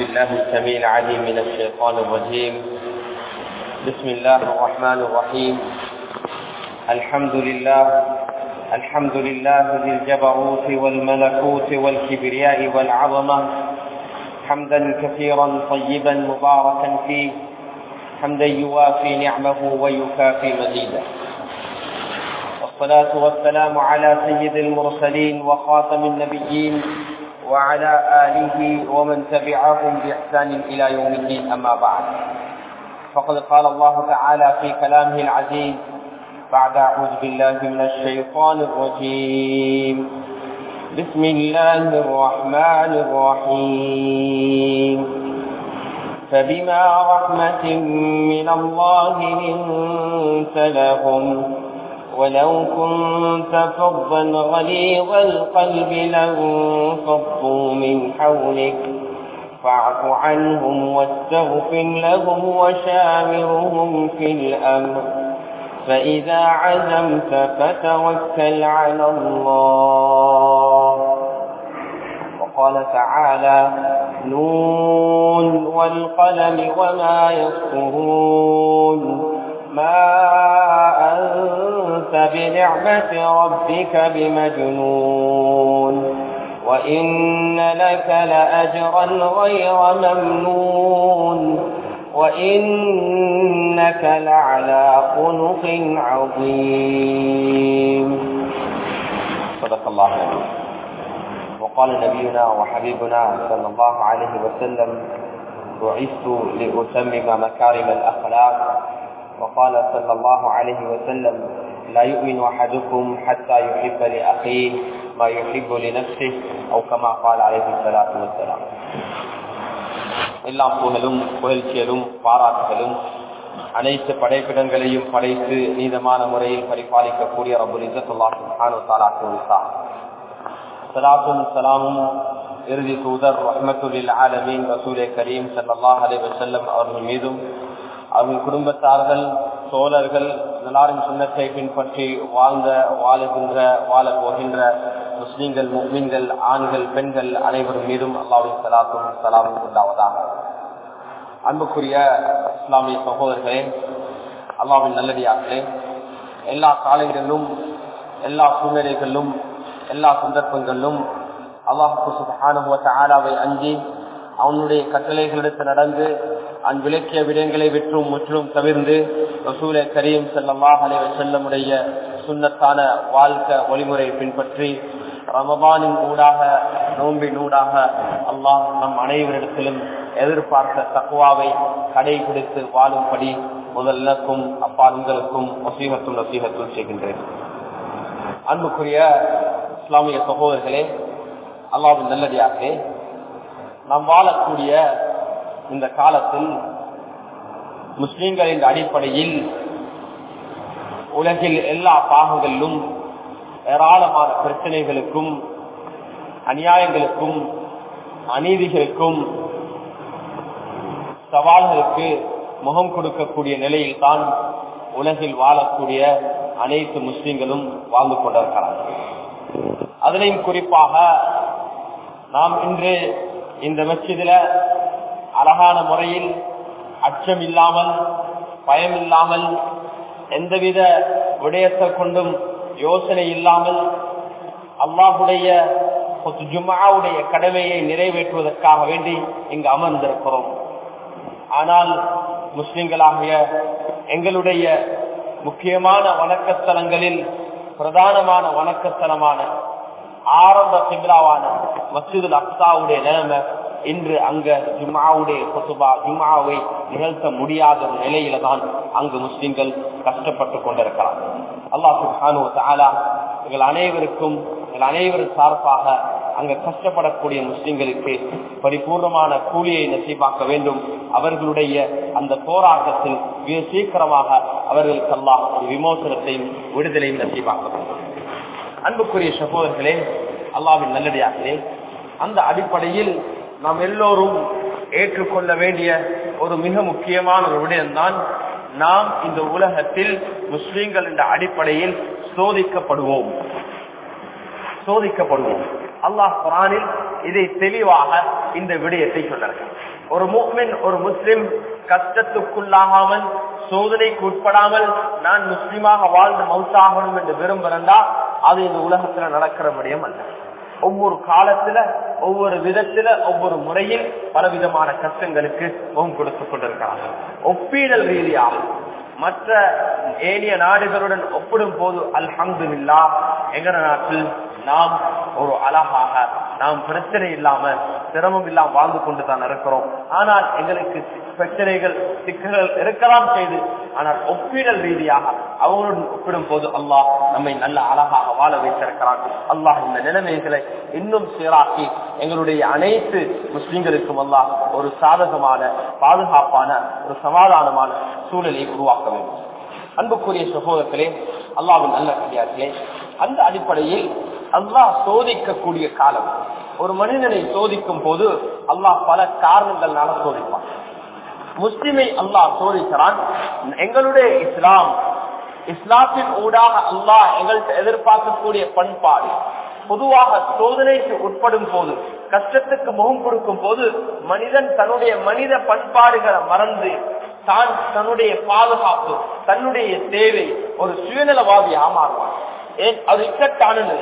بالله السميع العليم من الشيطان الرجيم. بسم الله الرحمن الرحيم. الحمد لله الحمد لله ذي الجبروت والملكوت والكبرياء والعظمة. حمدا كثيرا طيبا مباركا فيه. حمدا يوافي نعمه ويكافي مزيدا والصلاة والسلام على سيد المرسلين وخاتم النبيين وعلى آله ومن تبعهم بإحسان إلى يوم الدين. أما بعد فقد قال الله تعالى في كلامه العزيز بعد أعوذ بالله من الشيطان الرجيم. بسم الله الرحمن الرحيم. فبما رحمة من الله لنت لهم ولو كنت فظا غليظ القلب لانفضوا من حولك. فاعف عنهم واستغفر لهم وشاورهم في الأمر. فإذا عزمت فتوكل على الله. وقال تعالى نون والقلم وما يسطرون ما أنت بنعمة ربك بمجنون وإن لك لأجرا غير ممنون وإنك لعلى خلق عظيم. صدق الله العظيم. وقال نبينا وحبيبنا صلى الله عليه وسلم بعثت لأتمم مكارم الأخلاق وقال صلى الله عليه وسلم لا يؤمن أحدكم حتى يحب لأخيه ما يحب لنفسه أو كما قال عليه الصلاة والسلام எல்லாம் புகழும் புகழ்ச்சியலும் பாராட்டுகளும் அனைத்து படைப்பிடங்களையும் படைத்து நீதமான முறையில் பரிபாலிக்கக்கூடிய ரபுல் சலாத்தும் சலாமும் இறுதி தூதர் ரஹமத்துல்லில் ஆலமீன் ரசூலே கரீம் சல்லாஹ் அலி வசல்லம் அவர்கள் மீதும் அவங்க குடும்பத்தார்கள் சோழர்கள் எல்லாரும் சுண்ணத்தை பின்பற்றி வாழ்ந்த வாழுகின்ற வாழ போகின்ற முஸ்லீம்கள் முஸ்லீம்கள் ஆண்கள் பெண்கள் அனைவரும் மீதும் அல்லாவின் சலாத்தும் சலாமும் உண்டாவதாக. அன்புக்குரிய இஸ்லாமிய சகோதரர்களே அல்லாவின் நல்லடியார்களே எல்லா காலங்களிலும் எல்லா சூழ்நிலைகளிலும் எல்லா சந்தர்ப்பங்களிலும் அல்லாஹு சுபானுவத்தை அஞ்சி அவனுடைய கட்டளைகளிடத்து நடந்து அன்பிலக்கிய விடயங்களை விற்றும் முற்றிலும் தவிர்ந்து ரசூலை கரீம் செல்லமாக செல்லமுடைய சுண்ணத்தான வாழ்க்கை வழிமுறை பின்பற்றி ரமபானின் ஊடாக நோம்பின் ஊடாக அல்லாஹ் நம் அனைவரிடத்திலும் எதிர்பார்த்த தக்குவாவை கடைபிடித்து வாழும்படி முதல்லக்கும் அப்பாலுங்களுக்கும் வசீகத்தும் நசீகத்தும் செய்கின்றேன். அன்புக்குரிய இஸ்லாமிய சகோதரர்களே அல்லாவின் நல்லடியாகவே நாம் வாழக்கூடிய இந்த காலத்தில் முஸ்லிம்களின் அடிப்படையில் உலகில் எல்லா பாகங்களிலும் ஏராளமான பிரச்சனைகளுக்கும் அநியாயங்களுக்கும் அநீதிகளுக்கும் சவால்களுக்கு முகம் கொடுக்கக்கூடிய நிலையில் தான் உலகில் வாழக்கூடிய அனைத்து முஸ்லிம்களும் வாழ்ந்து கொண்டிருக்கிறார்கள். அதிலையும் குறிப்பாக நாம் இன்று இந்த மச்சிதில அழகான முறையில் அச்சம் இல்லாமல் பயம் இல்லாமல் எந்தவித விடயத்தை கொண்டும் யோசனை இல்லாமல் அல்லாஹுடைய ஜுமாவுடைய கடமையை நிறைவேற்றுவதற்காக வேண்டி இங்கு அமர்ந்திருக்கிறோம். ஆனால் முஸ்லிம்களாகிய எங்களுடைய முக்கியமான வணக்கஸ்தலங்களில் பிரதானமான வணக்கஸ்தலமான ஆரம்ப சிம்லாவான மசூதுல் அக்சாவுடைய நிலைமை இன்று அங்க ஜுமாவுடைய கொசுபா ஜுமாவை நிகழ்த்த முடியாத ஒரு நிலையில தான் அங்கு முஸ்லிம்கள் கஷ்டப்பட்டு கொண்டிருக்கலாம். அல்லாஹு தாலா எங்கள் அனைவருக்கும் எங்கள் அனைவரும் சார்பாக அங்க கஷ்டப்படக்கூடிய முஸ்லிம்களுக்கு பரிபூர்ணமான கூலியை நசீபாக்க வேண்டும். அவர்களுடைய அந்த போராட்டத்தில் மிக சீக்கிரமாக அவர்களுக்கு அல்லாஹ் ஒரு விமோசனத்தையும் விடுதலையும் நசீபாக்க வேண்டும். அன்புக்குரிய சகோதரர்களே அல்லாவின் நல்லடியார்களே அந்த அடிப்படையில் நாம் எல்லோரும் ஏற்றுக்கொள்ள வேண்டிய ஒரு மிக முக்கியமான ஒரு விடயம்தான் நாம் இந்த உலகத்தில் முஸ்லீம்கள் என்ற அடிப்படையில் சோதிக்கப்படுவோம். சோதிக்கப்படுவோம். அல்லாஹ் குரானில் இதை தெளிவாக இந்த விடயத்தை சொன்னார்கள் ஒரு முக்மின் ஒரு முஸ்லிம் கஷ்டத்துக்குள்ளாகாமல் சோதனைக்கு உட்படாமல் நான் முஸ்லிமாக வாழ்ந்து மவுத்தாகணும் என்று விரும்புகிறா அது இந்த உலகத்துல நடக்கிற முடியும் அல்ல. ஒவ்வொரு காலத்துல ஒவ்வொரு விதத்துல ஒவ்வொரு முறையில் பலவிதமான கஷ்டங்களுக்கு முகம் கொடுத்துக் கொண்டிருக்கிறாங்க. ஒப்பீடல் ரீதியாக மற்ற ஏனைய நாடுகளுடன் ஒப்பிடும் போது அல்ஹம்துல்லா எங்கட நாட்டில் நாம் ஒரு அழகாக நாம் பிரச்சனை இல்லாம சிரமம் இல்லாம வாழ்ந்து கொண்டு தான் இருக்கிறோம். ஆனால் எங்களுக்கு பிரச்சனைகள் சிக்கல்கள் இருக்கலாம் செய்து ஆனால் ஒப்பீடல் ரீதியாக அவங்களுடன் ஒப்பிடும் போது அல்லாஹ் நம்மை நல்ல அழகாக வாழ வைத்திருக்கிறான். அல்லாஹ் இந்த நிலைமைகளை இன்னும் சீராக்கி எங்களுடைய அனைத்து முஸ்லிம்களுக்கும் அல்லாஹ் ஒரு சாதகமான பாதுகாப்பான ஒரு சமாதானமான சூழலை உருவாக்க வேண்டும். அன்புக்குரிய சகோதரர்களே அல்லாவின் நல்ல கிடையாது அந்த அடிப்படையில் அல்லாஹ் சோதிக்கக்கூடிய காலம். ஒரு மனிதனை சோதிக்கும் போது அல்லாஹ் பல காரணங்கள்னால சோதிப்பான். முஸ்லிமை அல்லாஹ் சோதிக்கிறான். எங்களுடைய இஸ்லாம் இஸ்லாத்தின் ஊடாக அல்லாஹ் எங்கள்கிட்ட எதிர்பார்க்கக்கூடிய பண்பாடு பொதுவாக சோதனைக்கு உட்படும் போது கஷ்டத்துக்கு முகம் கொடுக்கும் போது மனிதன் தன்னுடைய மனித பண்பாடுகளை மறந்து தான் தன்னுடைய பாதுகாப்பு தன்னுடைய தேவை ஒரு சுயநலவாதியாக மாறுவான். ஏன்? அது இக்கட்டானது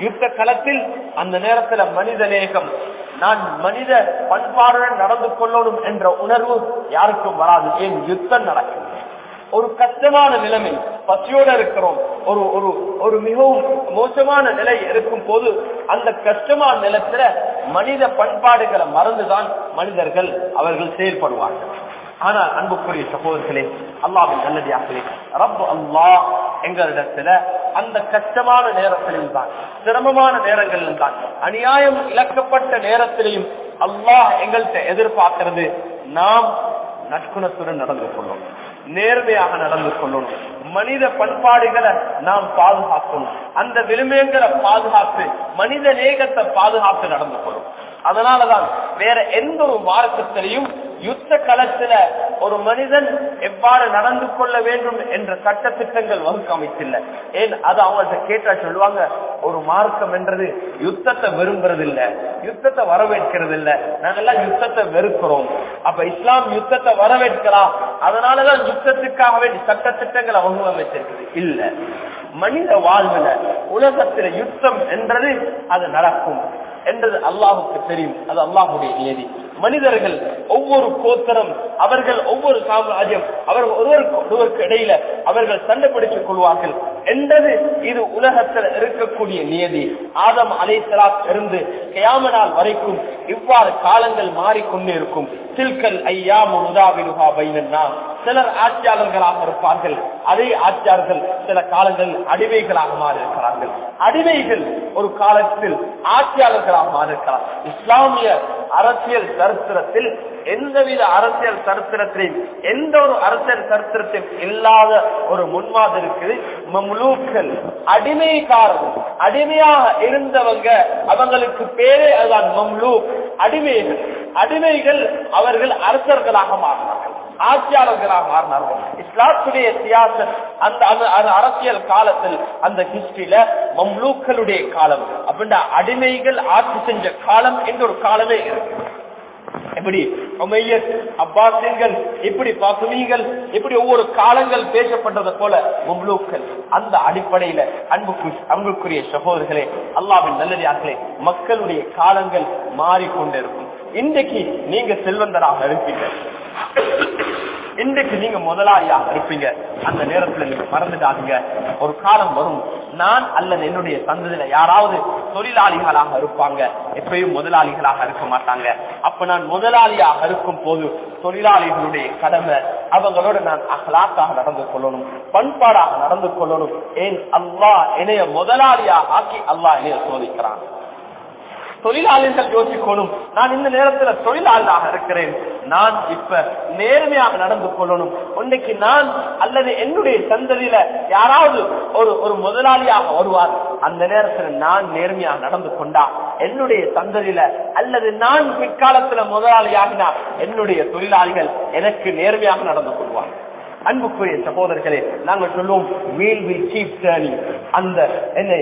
யுத்த களத்தில் அந்த நேரத்துல மனித நேகம். நான் மனித பண்பாடுடன் நடந்து கொள்ளணும் என்ற உணர்வு யாருக்கும் வராது. ஏன்? யுத்தம் நடக்கும் ஒரு கஷ்டமான நிலைமை. பசியோட இருக்கிறோம். ஒரு ஒரு ஒரு மிகவும் மோசமான நிலை இருக்கும் போது அந்த கஷ்டமான நிலத்துல மனித பண்பாடுகளை மறந்துதான் மனிதர்கள் அவர்கள் செயல்படுவார்கள். ஆனால் அன்புக்குரிய சகோதரர்களே அல்லாவின் நல்லடியார்களே ரப் அல்லாஹ் எங்களிடத்துல அந்த கஷ்டமான நேரத்திலும் தான் சிரமமான நேரங்களிலும் தான் அநியாயம் இழக்கப்பட்ட நேரத்திலையும் அல்லாஹ் எங்கள்கிட்ட எதிர்பார்க்கிறது. நாம் நற்குணத்துடன் நடந்து கொள்ளணும் நேர்மையாக நடந்து கொள்ளணும். மனித பண்பாடுகளை நாம் பாதுகாக்கணும். அந்த விளிம்பங்களை பாதுகாத்து மனித நேகத்தை பாதுகாத்து நடந்து கொள்ளும் அதனாலதான் வேற எந்த ஒரு மார்க்கத்திலையும் யுத்த களத்துல ஒரு மனிதன் எவ்வாறு நடந்து கொள்ள வேண்டும் என்ற சட்ட திட்டங்கள் வகுக்க அமைச்சில்ல ஏன்? அது அவங்கள்ட்ட கேட்டா சொல்லுவாங்க ஒரு மார்க்கம் என்றது யுத்தத்தை விரும்புறது இல்ல யுத்தத்தை வரவேற்கிறது இல்ல நாங்கெல்லாம் யுத்தத்தை வெறுக்கிறோம். அப்ப இஸ்லாம் யுத்தத்தை வரவேற்கலாம் அதனாலதான் யுத்தத்துக்காக வேண்டி சட்ட திட்டங்களை வகுவமைச்சிருக்குது இல்ல. மனித வாழ்வுல உலகத்துல யுத்தம் என்றது அது நடக்கும். என்றது அல்லாஹுக்கு தெரியும். அது அல்லாஹுடைய நியதி. மனிதர்கள் ஒவ்வொரு கோத்தரம் அவர்கள் ஒவ்வொரு சாம்ராஜ்யம் அவர்கள் ஒருவருக்கு ஒருவருக்கு இடையில அவர்கள் சண்டை பிடித்துக் கொள்வார்கள். என்றது இது உலகத்தில் இருக்கக்கூடிய நியதி. ஆதம் அலைசலாத் இருந்து கயாமனால் வரைக்கும் இவ்வாறு காலங்கள் மாறிக்கொண்டே இருக்கும். சில்கல் ஐயா முதாவினுகா பைனன்னா சிலர் ஆட்சியாளர்களாக இருப்பார்கள். அதே ஆட்சியாளர்கள் சில காலங்களில் அடிமைகளாக மாறியிருக்கிறார்கள். அடிமைகள் ஒரு காலத்தில் ஆட்சியாளர்களாக மாறி இஸ்லாமிய அரசியல் சரித்திரத்தில் எந்தவித அரசியல் சரித்திரத்திலையும் எந்த ஒரு அரசியல் சரித்திரத்தையும் இல்லாத ஒரு முன்மாதிரி இருக்குது. மம்லூக்கள் அடிமைக்காரர். அடிமையாக இருந்தவங்க அவங்களுக்கு பேரே அதுதான் மம்லூக். அடிமைகள். அடிமைகள் அவர்கள் அரசர்களாக மாறினார்கள். ஆட்சியாளர்களாக மாறினார்கள். இஸ்லாத்துடைய சியாசத் அந்த அரசியல் காலத்தில் அந்த ஹிஸ்டரியில மம்லூக்களுடைய காலம். அப்படின்னா அடிமைகள் ஆட்சி செஞ்ச காலம் என்ற ஒரு காலமே இருக்கு. எப்படி? உமையர் அப்பாசியங்கள் இப்படி இப்படி ஒவ்வொரு காலங்கள் பேசப்பட்டதை போல மும்லூக்கள். அந்த அடிப்படையில அன்புக்கு அன்புக்குரிய சகோதரர்களே அல்லாவின் நல்லதார்களே மக்களுடைய காலங்கள் மாறிக்கொண்டிருக்கும். இன்றைக்கு நீங்க செல்வந்தராக இருப்பீர்கள். இன்றைக்கு நீங்க முதலாளியாக இருப்பீங்க. அந்த நேரத்துல நீங்க மறந்துடாதீங்க. ஒரு காலம் வரும். நான் அல்லது என்னுடைய சந்ததியில யாராவது தொழிலாளிகளாக இருப்பாங்க. எப்பயும் முதலாளிகளாக இருக்க மாட்டாங்க. அப்ப நான் முதலாளியாக இருக்கும் போது தொழிலாளிகளுடைய கடமை அவங்களோட நான் அகலாக்காக நடந்து கொள்ளணும். பண்பாடாக நடந்து கொள்ளணும். ஏன்? அல்லா என்னைய முதலாளியாக ஆக்கி அல்லா என்னைய சோதிக்கிறான். தொழிலாளர்கள் யோசிக்கணும். நான் இந்த நேரத்துல தொழிலாளராக இருக்கிறேன். நான் இப்ப நேர்மையாக நடந்து கொள்ளணும். இன்னைக்கு நான் அல்லது என்னுடைய சந்ததியில யாராவது ஒரு ஒரு முதலாளியாக வருவார். அந்த நேரத்துல நான் நேர்மையாக நடந்து கொண்டா என்னுடைய சந்ததியில அல்லது நான் பிற்காலத்துல முதலாளியாகினா என்னுடைய தொழிலாளிகள் எனக்கு நேர்மையாக நடந்து கொள்வார் அன்புக்குரிய சகோதரர்களே நாங்கள் சொல்லுவோம் வீல் வில் கீப் டேர்னிங் அந்த என்ன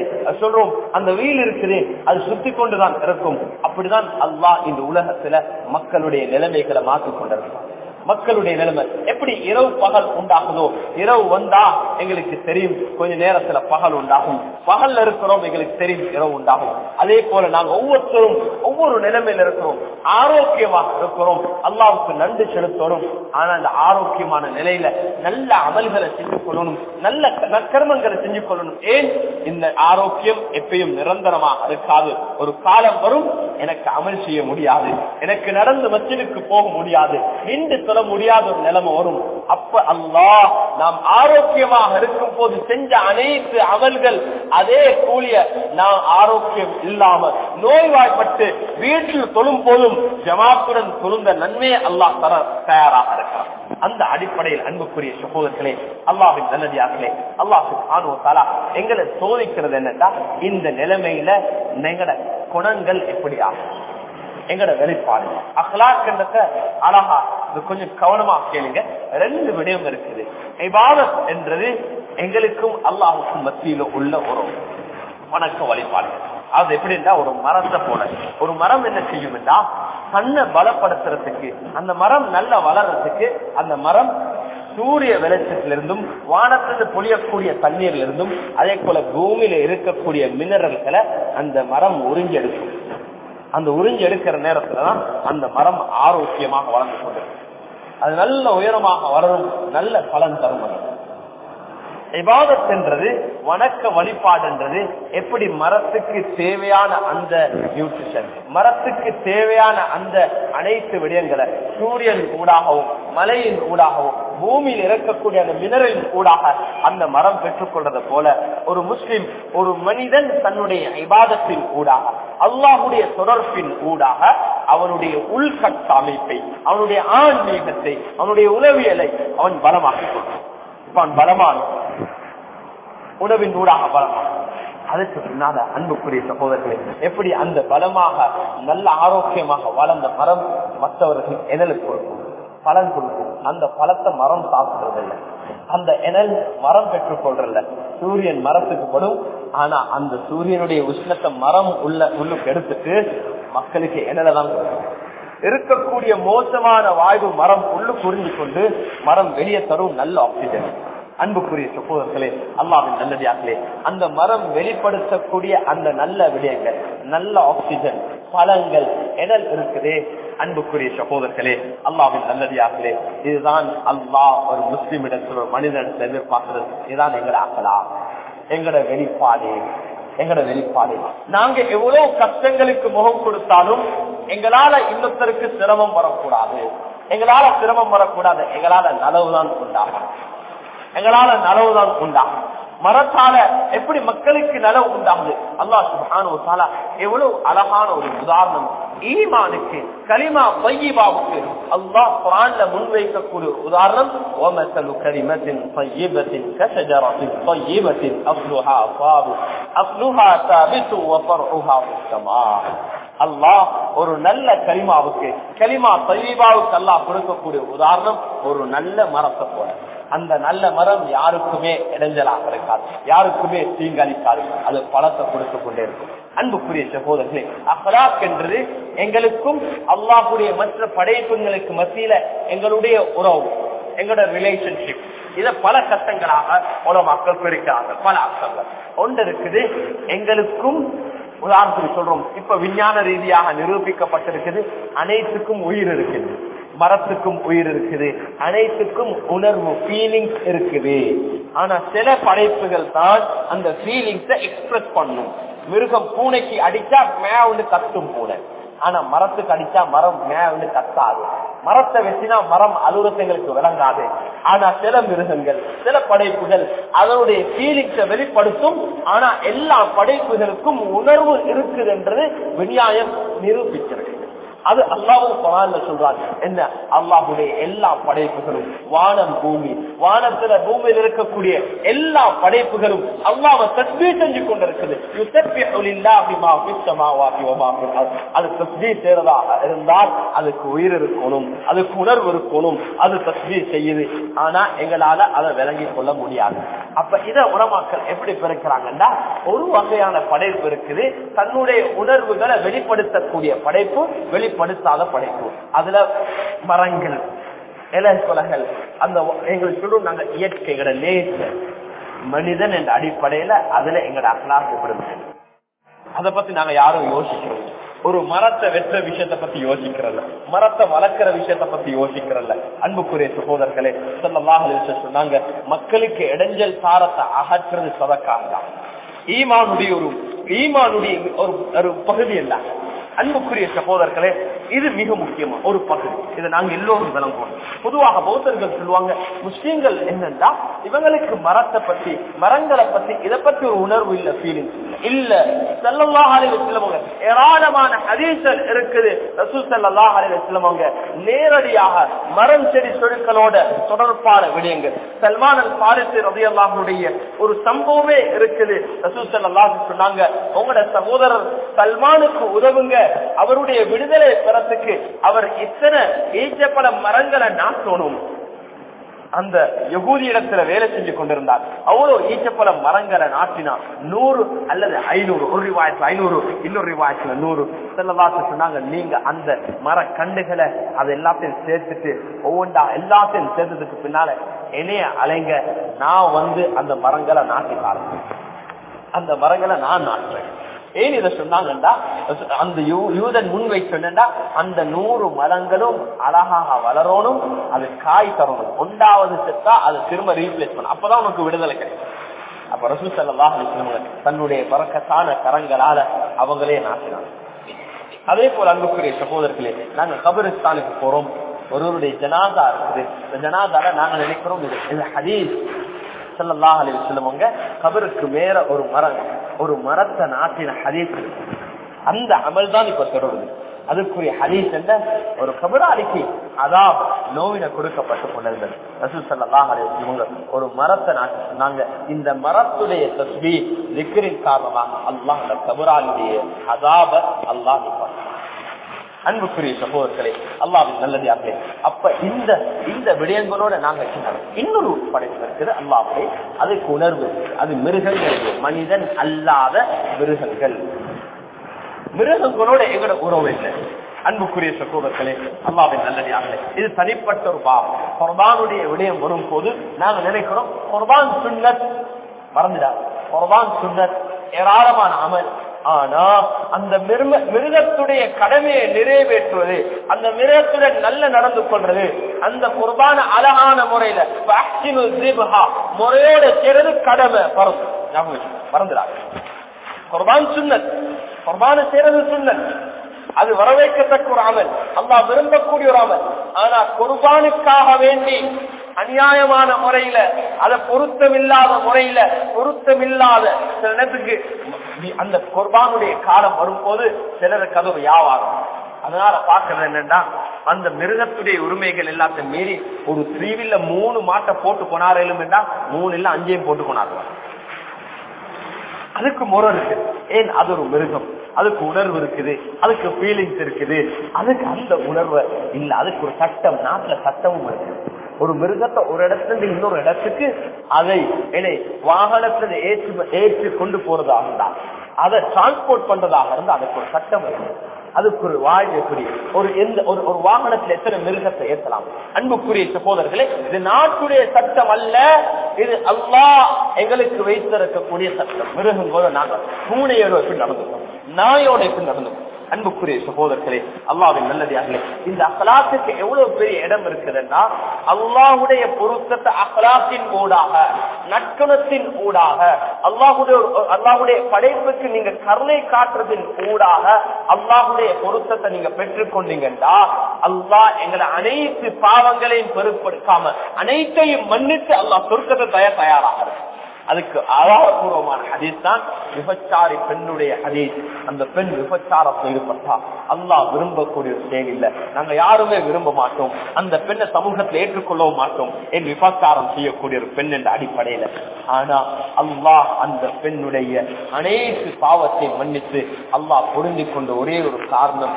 சொல்றோம் அந்த வீல் இருக்குது அது சுத்தி கொண்டுதான் இருக்கும். அப்படிதான் அல்லாஹ் இந்த உலகத்துல மக்களுடைய நிலைமைகளை மாற்றிக் கொண்டிருக்கிறான். மக்களுடைய நிலைமை. எப்படி இரவு பகல் உண்டாகுதோ இரவு வந்தா எங்களுக்கு தெரியும். கொஞ்ச நேரத்துல பகல் உண்டாகும். பகல்ல இருக்கிறோம் எங்களுக்கு தெரியும் இரவு உண்டாகும். அதே போல நாங்க ஒவ்வொருத்தரும் ஒவ்வொரு நிலைமையில இருக்கிறோம். ஆரோக்கியமாக இருக்கிறோம். அல்லாவுக்கு நன்றி செலுத்தணும். ஆனா அந்த ஆரோக்கியமான நிலையில நல்ல அமல்களை செஞ்சு கொள்ளணும். நல்ல நற்கர்மங்களை செஞ்சு கொள்ளணும். ஏன்? இந்த ஆரோக்கியம் எப்பயும் நிரந்தரமாக இருக்காது. ஒரு காலம் வரும் எனக்கு அமல் செய்ய முடியாது. எனக்கு நடந்து மச்சினுக்கு போக முடியாது. இன்று சொல்ல முடியாத ஒரு நிலைமை வரும். அப்ப அல்லாஹ் நாம் ஆரோக்கியமாக இருக்கும் போது செஞ்ச அனைத்து அமல்கள் அதே கூலிய நாம் ஆரோக்கியம் இல்லாம நோய்வாய்ப்பட்டு வீட்டில் தொழும் போதும் ஜமாத்துடன் தொழுந்த நன்மையை அல்லாஹ் தர தயாராக இருக்கிறார் அந்த அடிப்படையில் அன்புக்குரிய சகோதரர்களே அல்லாஹின் நல்லதியார்களே அல்லாஹு ஆனோ தாலா எங்களை சோதிக்கிறது என்னட்டா இந்த நிலைமையில எங்கட குணங்கள் எப்படி ஆகும்? எங்கட வெளிப்பாடு அஹ்லாக் அழகா இது கொஞ்சம் கவனமா கேளுங்க. ரெண்டு விடயம் இருக்குது. இபாதத் என்றது எங்களுக்கும் அல்லாஹுக்கும் மத்தியில உள்ள ஒரு வணக்க வழிபாடு. அது எப்படின்னா ஒரு மரத்தை போல. ஒரு மரம் என்ன செய்யும்னா தன்னை பலப்படுத்துறதுக்கு அந்த மரம் நல்லா வளர்றதுக்கு அந்த மரம் சூரிய வெளிச்சத்திலிருந்தும் வானத்திலிருந்து பொழியக்கூடிய தண்ணீர்ல இருந்தும் அதே போல பூமியில இருக்கக்கூடிய மினரல்களை அந்த மரம் உறிஞ்செடுக்கும். அந்த உறிஞ்சி எடுக்கிற நேரத்துலதான் அந்த மரம் ஆரோக்கியமாக வளர்ந்து கொண்டிருக்கும் அது நல்ல உயரமாக வளரும் நல்ல பலன் தரும் என்றது வணக்க வழிபாடுன்றது எப்படி மரத்துக்கு தேவையான அந்த நியூட்ரிஷன் மரத்துக்கு தேவையான அந்த அனைத்து விடயங்களை சூரியன் ஊடாகவும் மலையின் ஊடாகவும் பூமியில் இறக்கக்கூடிய அந்த மினரலின் ஊடாக அந்த மரம் பெற்றுக்கொள்றது போல ஒரு முஸ்லிம் ஒரு மனிதன் தன்னுடைய இபாதத்தின் ஊடாக அல்லாஹுடைய தொடர்பின் ஊடாக அவனுடைய உள்கட்ட அமைப்பை அவனுடைய ஆன்மீகத்தை அவனுடைய உளவியலை அவன் பலமாக்கிக் அவன் பலமான உணவின் ஊடாக பலமாக அதற்கு பின்னால அன்புக்குரிய சகோதரர்களே எப்படி அந்த பலமாக நல்ல ஆரோக்கியமாக வளர்ந்த மரம் மற்றவர்கள் எதலுக்கு கொடுக்கும் பலன் கொடுக்கும். அந்த பழத்தை மரம் சாப்பிடுறதில்ல. அந்த எனல் மரம் பெற்றுக் கொள்றதில்ல. சூரியன் மரத்துக்கு படும். ஆனா அந்த சூரியனுடைய உஷ்ணத்தை மரம் உள்ள உள்ளுக்கு எடுத்துட்டு மக்களுக்கு எனலை தான் கொடுக்கும். இருக்கக்கூடிய மோசமான வாய்வு மரம் உள்ளு புரிந்து கொண்டு மரம் வெளியே தரும் நல்ல ஆக்சிஜன் அன்புக்குரிய சகோதரர்களே அல்லாவின் நல்லதார்களே அந்த மரம் வெளிப்படுத்தக்கூடிய அந்த நல்ல விடயங்கள் நல்ல ஆக்சிஜன் பழங்கள் எனல் இருக்குதே? அன்புக்குரிய சகோதரர்களே அல்லாவின் நல்லதியாகலே இதுதான் அல்லாஹ் ஒரு முஸ்லிம் இடத்தில் ஒரு மனிதனிடத்தில் எதிர்பார்க்கிறது இதுதான் எங்களை ஆக்கலாம் எங்களோட வெளிப்பாடு. எங்களோட வெளிப்பாடு. நாங்க எவ்வளவு கஷ்டங்களுக்கு முகம் கொடுத்தாலும் எங்களால இன்னொருத்தருக்கு சிரமம் வரக்கூடாது. எங்களால சிரமம் வரக்கூடாது. எங்களால நலவுதான் உண்டாகும். எங்களால நலவுதான் உண்டாகும். மரத்தால எப்படி மக்களுக்கு நலவு உண்டாகுது? அல்லா சுபானு எவ்வளவு அழகான ஒரு உதாரணம். ஈமானுக்கு கலிமா பையிபாவுக்கு அல்லாஹ் குரான்ல முன்வைக்கக்கூடிய உதாரணம் ஓமசலு கரிமத்தின் பையிபத்தின் கஷஜரத்தின் பையிபத்தின் அப்லுஹா சாபு அப்லுஹா சாபித்து வஃபர்உஹா முஸ்தமா அல்லாஹ் ஒரு நல்ல கலிமாவுக்கு கலிமா பையிபாவுக்கு அல்லாஹ் கொடுக்கக்கூடிய உதாரணம் ஒரு நல்ல மரத்தை போல. அந்த நல்ல மரம் யாருக்குமே இடைஞ்சலாக இருக்காது. யாருக்குமே தீங்கழிக்காது அது பழத்தை கொடுத்து கொண்டே இருக்கும். அன்புக்குரிய சகோதரர்களே அஹ்லாக் என்றது எங்களுக்கும் அல்லாஹுடைய மற்ற படைப்புங்களுக்கு மத்தியில எங்களுடைய உறவு எங்களோட ரிலேஷன்ஷிப் இத பல கட்டங்களாக உல மக்கள் குறிக்கிறார்கள் பல அர்த்தங்கள் ஒன்று இருக்குது எங்களுக்கும் உதாரணத்துக்கு சொல்றோம். இப்ப விஞ்ஞான ரீதியாக நிரூபிக்கப்பட்டிருக்குது. அனைத்துக்கும் உயிர் இருக்குது மரத்துக்கும் உயிர் இருக்குது அனைத்துக்கும் உணர்வு ஃபீலிங்ஸ் இருக்குது. ஆனா சில படைப்புகள் தான் அந்த ஃபீலிங்ஸ எக்ஸ்பிரஸ் பண்ணும். மிருகம் பூனைக்கு அடிச்சா மேவுன்னு கத்தும் பூனை. ஆனா மரத்துக்கு அடிச்சா மரம் மேவுன்னு கத்தாது மரத்தை வச்சுனா மரம் அலுவலகங்களுக்கு விளங்காது. ஆனா சில மிருகங்கள் சில படைப்புகள் அதனுடைய ஃபீலிங்ஸை வெளிப்படுத்தும். ஆனா எல்லா படைப்புகளுக்கும் உணர்வு இருக்குது என்றது விஞ்ஞானம் நிரூபிச்சிருக்கு. அது அல்லாவும் குரான்ல சொல்றாங்க. என்ன? அல்லாஹுடைய எல்லா படைப்புகளும் வானம் பூமி. வானத்துல பூமியில் இருக்கக்கூடிய எல்லா படைப்புகளும் அல்லாவை தஸ்பீ செஞ்சு கொண்டிருக்குது. அது தஸ்பீ செய்யறதாக இருந்தால் அதுக்கு உயிர் இருக்கணும் அதுக்கு உணர்வு இருக்கணும் அது தஸ்பீ செய்யுது. ஆனா எங்களால அதை விளங்கி கொள்ள முடியாது. அப்ப இத உலமாக்கள் எப்படி பிறக்கிறாங்கன்னா ஒரு வகையான படைப்பு இருக்குது. தன்னுடைய உணர்வுகளை வெளிப்படுத்தக்கூடிய படைப்பு வெளிப்படுத்தாத படைப்பு. அதுல மரங்கள் இலை கொலைகள் அந்த எங்களுக்கு சொல்லும் நாங்க இயற்கைகள நேச்சர் மனிதன் என்ற அடிப்படையில அதுல எங்களோட அகலாக்கு அதை பத்தி நாங்க யாரும் யோசிக்கிறோம் ஒரு மரத்தை வெற்ற விஷயத்த பத்தி யோசிக்கிறல்ல. மரத்தை வளர்க்கிற விஷயத்த பத்தி யோசிக்கிறல்ல. அன்புக்குரிய சகோதரர்களே சொல்லமாக சொன்னாங்க மக்களுக்கு இடைஞ்சல் சாரத்தை அகற்றது சதக்காக தான் ஈமானுடைய ஒரு ஈமானுடைய ஒரு ஒரு பகுதி இல்ல. அன்புக்குரிய சகோதரர்களே இது மிக முக்கியமா ஒரு பகுதி. இதை நாங்க எல்லோரும் விளங்குவோம் பொதுவாக பௌத்தர்கள் சொல்லுவாங்க முஸ்லீம்கள் என்னன்னா இவங்களுக்கு மரத்தை பத்தி மரங்களை பத்தி இதை பத்தி ஒரு உணர்வு இல்ல ஃபீலிங்ஸ் இல்ல. செல்லல்லாஹ் அலைவங்க ஏராளமான ஹதீசல் இருக்குது. ரசூல் செல்லல்லாஹ் அலைவங்க நேரடியாக மரம் செடி சொற்களோட தொடர்பான விடயங்கள். சல்மான் அல் பாரிசி ரவி ஒரு சம்பவமே இருக்குது. ரசூல் செல்லல்லாஹ் சொன்னாங்க உங்களோட சகோதரர் சல்மானுக்கு உதவுங்க அவருடைய விடுதலை பெறத்துக்கு அவர் இத்தனை ஈச்சப்பட மரங்களை நாட்டணும். அந்த யகூதி இடத்துல வேலை செஞ்சு கொண்டிருந்தார். அவ்வளவு ஈச்சப்பல மரங்களை நாட்டினா நூறு அல்லது ஐநூறு ஒரு ரிவாயத்துல ஐநூறு இன்னொரு ரிவாயத்துல நூறு. செல்லவாச சொன்னாங்க நீங்க அந்த மர கண்டுகளை அது எல்லாத்தையும் சேர்த்துட்டு ஒவ்வொன்றா எல்லாத்தையும் சேர்த்ததுக்கு பின்னால என்னைய அலைங்க. நான் வந்து அந்த மரங்களை நாட்டி காரணம் அந்த மரங்களை நான் நாட்டுறேன். ஏன் இதை சொன்னாங்கண்டா? அந்த யூதன் முன்வை சொன்னா அந்த நூறு மரங்களும் அழகாக வளரணும் அது காய் தரணும். ஒன்றாவது செத்தா அது திரும்ப ரீப்ளேஸ் பண்ணும் அப்பதான் உனக்கு விடுதலை கிடைக்கும். அப்ப ரசூ ஸல்லல்லாஹு தன்னுடைய பறக்கத்தான கரங்களால அவங்களே நாசினாங்க அதே போல அன்புக்குரிய சகோதரர்களே நாங்க கபரிஸ்தானுக்கு போறோம். ஒருவருடைய ஜனாதா இருக்குது. இந்த ஜனாதால நாங்க நினைக்கிறோம் இது இது ஹதீஸ். ஸல்லல்லாஹு அலி வஸல்லம் கபருக்கு மேல ஒரு மரம் ஒரு மரத்தை நாட்டின ஹரீஸ் அந்த அமல் தான் இப்ப தொடருது. அதுக்குரிய ஹரீஸ் என்ன? ஒரு கபராளிக்கு அதான் நோவின கொடுக்கப்பட்டு கொண்டிருந்தது. ரசூல் ஸல்லல்லாஹு அலி வஸல்லம் ஒரு மரத்தை நாட்டி சொன்னாங்க. இந்த மரத்துடைய தஸ்பீ லிக்கரின் காரணமாக அல்லாஹ் கபராளுடைய அதாப அல்லாஹ் நிப்பாட்டினான். அன்புக்குரிய சகோதரர்களே அல்லாவின் நல்லதாகவே அப்ப இந்த இந்த விடயங்களோட நாங்க இன்னொரு படைப்பு இருக்குது அல்லாஹே அதுக்கு உணர்வு. அது மிருகங்கள் மனிதன் அல்லாத மிருகங்கள். மிருகங்களோட எங்களோட உறவு இல்லை அன்புக்குரிய சகோதரர்களே அல்லாவின் நல்லதாகவே இது தனிப்பட்ட ஒரு பாவம். குர்பானுடைய விடயம் வரும் போது நாங்க நினைக்கிறோம் குர்பான் பின்னர் மறந்துடா குர்பான் சுண்ணத் ஏராளமான அமல். ஆனா அந்த மிருகத்துடைய கடமையை நிறைவேற்றுவது அந்த மிருகத்துடன் நல்ல நடந்து கொள்றது அந்த குர்பான அழகான முறையில முறையோட சேரது கடமை பறந்து பறந்துடா குர்பான் சுண்ணத் குர்பான சேரது சுண்ணத் அது வரவேற்கத்தக்க ஒரு அமல். அல்லா விரும்பக்கூடிய ஒரு அமல். ஆனா குர்பானுக்காக வேண்டி அநியாயமான முறையில அத பொருத்தமில்லாத முறையில பொருத்தமில்லாத சில நேரத்துக்கு அந்த குர்பானுடைய காலம் வரும்போது சிலருக்கு அது ஒரு வியாபாரம். அதனால பாக்குறது என்னன்னா அந்த மிருகத்துடைய உரிமைகள் எல்லாத்தையும் மீறி ஒரு தீவில மூணு மாட்டை போட்டு கொண்டாடும் மூணு இல்ல அஞ்சையும் போட்டு கொண்டாடுவாங்க அதுக்கு முறை இருக்கு. ஏன்? அது ஒரு மிருகம். அதுக்கு உணர்வு இருக்குது. அதுக்கு ஃபீலிங்ஸ் இருக்குது. அதுக்கு அந்த உணர்வு இல்ல. அதுக்கு ஒரு சட்டம் நாட்டுல சட்டமும் இருக்குது ஒரு மிருகத்தை ஒரு இடத்துல இருந்து இன்னொரு இடத்துக்கு அதை என்னை வாகனத்துல ஏற்று ஏற்றி கொண்டு போறதாக இருந்தா அதை டிரான்ஸ்போர்ட் பண்றதாக இருந்தா அதுக்கு ஒரு சட்டம் இருக்கு. அதுக்கு ஒரு வாழ்வுக்குரிய ஒரு எந்த ஒரு ஒரு வாகனத்துல எத்தனை மிருகத்தை ஏற்றலாம்? அன்புக்குரிய சகோதரர்களே இது நாட்டுடைய சட்டம் அல்ல இது அல்லா எங்களுக்கு வைத்திருக்கக்கூடிய சட்டம். மிருகங்களோட நாங்கள் பூனையோட எப்படி நடந்துக்கணும்? நாயோட எப்படி நடந்துக்கணும்? அன்புக்குரிய சகோதரர்களே அல்லாவின் நல்லதாகலே இந்த அகலாத்துக்கு எவ்வளவு பெரிய இடம் இருக்குதுன்னா அல்லாஹுடைய பொருத்தத்தை அகலாத்தின் ஊடாக நற்குணத்தின் ஊடாக அல்லாஹுடைய அல்லாஹுடைய படைப்புக்கு நீங்க கருணை காட்டுறதின் ஊடாக அல்லாஹுடைய பொருத்தத்தை நீங்க பெற்றுக்கொண்டீங்கன்னா அல்லாஹ் எங்களை அனைத்து பாவங்களையும் பொருட்படுத்தாம அனைத்தையும் மன்னித்து அல்லாஹ் சொர்க்கத்தை தயார் தயாராக இருக்கு. அதுக்கு ஆதாரபூர்வமான ஹதீஸ் தான் விபச்சாரி பெண்ணுடைய ஹதீஸ். அந்த பெண் விபச்சாரத்தில் ஈடுபட்டா அல்லாஹ் விரும்பக்கூடிய ஒரு செயல் இல்ல. நாங்க யாருமே விரும்ப மாட்டோம். அந்த பெண்ணை சமூகத்தில் ஏற்றுக்கொள்ளவும் மாட்டோம். என் விபச்சாரம் செய்யக்கூடிய ஒரு பெண் என்ற அடிப்படையில. ஆனா அல்லாஹ் அந்த பெண்ணுடைய அனைத்து பாவத்தை மன்னித்து அல்லாஹ் பொருந்திக் கொண்ட ஒரே ஒரு காரணம்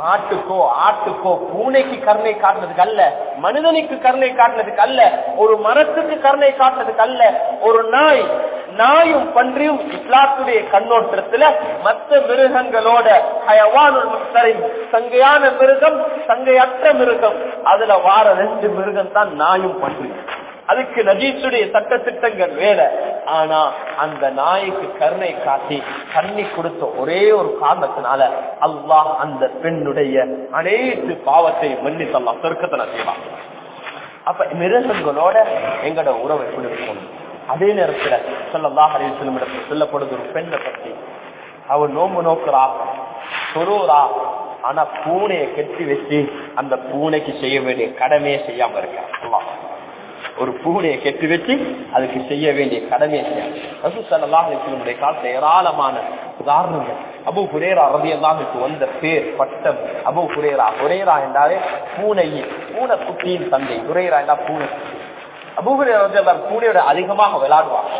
மாட்டுக்கோ ஆட்டுக்கோ பூனைக்கு கருணை காட்டுறதுக்கு அல்ல மனிதனுக்கு கருணை காட்டுறதுக்கு அல்ல ஒரு மரத்துக்கு கருணை காட்டுறதுக்கு அல்ல ஒரு நாய் நாயும் பன்றியும் இஸ்லாத்துடைய கண்ணோட்டத்துல மற்ற மிருகங்களோட சங்கையான மிருகம் சங்கையற்ற மிருகம் அதுல வார ரெண்டு மிருகம் தான் நாயும் பன்றியும். அதுக்கு நஜீசுடைய சட்ட திட்டங்கள் வேற. ஆனா அந்த நாய்க்கு கருணை காட்டி தண்ணி கொடுத்த ஒரே ஒரு காரணத்தினால அல்லாஹ் அந்த பெண்ணுடைய அனைத்து பாவத்தை மன்னித்தல்லாம் சொர்க்கத்தை செய்வான். அப்ப மிருகங்களோட எங்களோட உறவை எப்படி அதே நேரத்துல சொல்லலாம் சொல்லும் சொல்லப்படுது ஒரு பெண்ணை பத்தி. அவள் நோம்பு நோக்குறா சொல்லுறா ஆனா பூனையை கெட்டி வச்சு அந்த பூனைக்கு செய்ய வேண்டிய கடமையை செய்யாம இருக்கா? ஒரு பூனையை கெட்டு வச்சு அதுக்கு செய்ய வேண்டிய கடமையை செய்யாம காலத்துல ஏராளமான உதாரணங்கள். அபு குரேரா ரதியல்லாமுக்கு வந்த பேர் பட்டம். அபு குரேரா குரேரா என்றாலே பூனையின் பூனை குட்டியின் தந்தை. குரேரா என்றா பூனை. அபு குரேரா பூனையோட அதிகமாக விளையாடுவாங்க.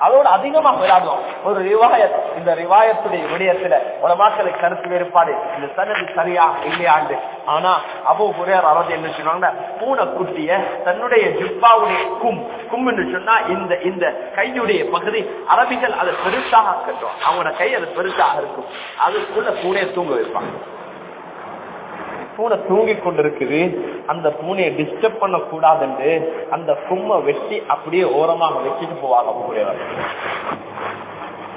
அதோட அதிகமாக விளையாடுவோம். ஒரு ரிவாயத் இந்த ரிவாயத்துடைய விடயத்துல உலமாக்களுக்கு கருத்து வேறுபாடு இந்த சனது சரியா இல்லையாண்டு ஆனா அபு குரேர் அரது என்ன சொன்னாங்கன்னா பூனை குட்டிய தன்னுடைய ஜிப்பாவுடைய கும் கும் என்று சொன்னா இந்த இந்த கையுடைய பகுதி அரபிகள் அதை பெருசாக கட்டும் அவங்களோட கை அது பெருசாக இருக்கும். அதுக்குள்ள பூனையை தூங்க வைப்பாங்க. பூனை தூங்கி கொண்டிருக்குது அந்த பூனையை டிஸ்டர்ப் பண்ண கூடாதுன்னு அந்த கும்மை வெட்டி அப்படியே ஓரமாக வச்சுட்டு போவாங்க பூனையவர்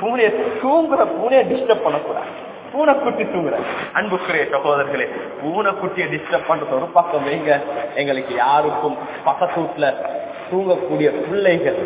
பூனையை தூங்குற பூனையை டிஸ்டர்ப் பண்ணக்கூடாது. பூனைக்குட்டி தூங்குற. அன்புக்குரிய சகோதரர்களே பூனைக்குட்டியை டிஸ்டர்ப் பண்றது ஒரு பக்கம் வைங்க. எங்களுக்கு யாருக்கும் பக்கத்து தூங்கக்கூடிய பிள்ளைகள்